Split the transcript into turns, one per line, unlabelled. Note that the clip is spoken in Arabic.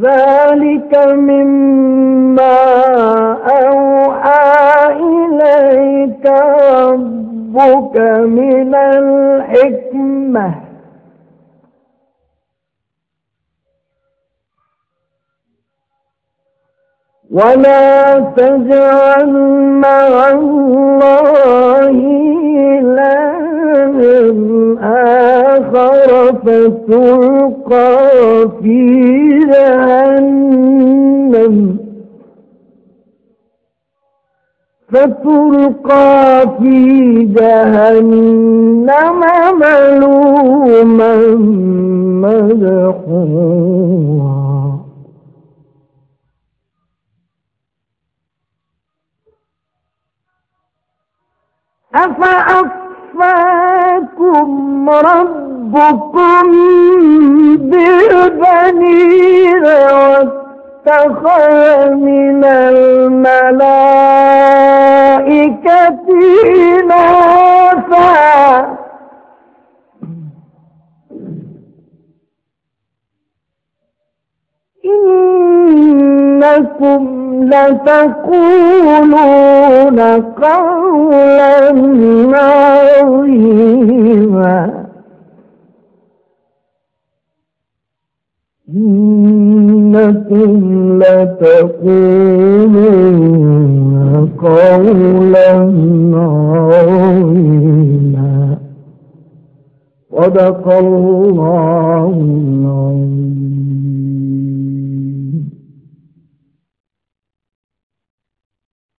ذلك مما أوحى إليك ربك من الحكمة. ولا تجعل مع الله آخر فتلقى في جهنم فتلقى في جهنم ملوما مدحورا. أفأصفاكم ربكم بالبنين واتخذ من الملائكة إنكم لتقولون قولا عظيما. إنكم لتقولون قولا عظيما. صدق الله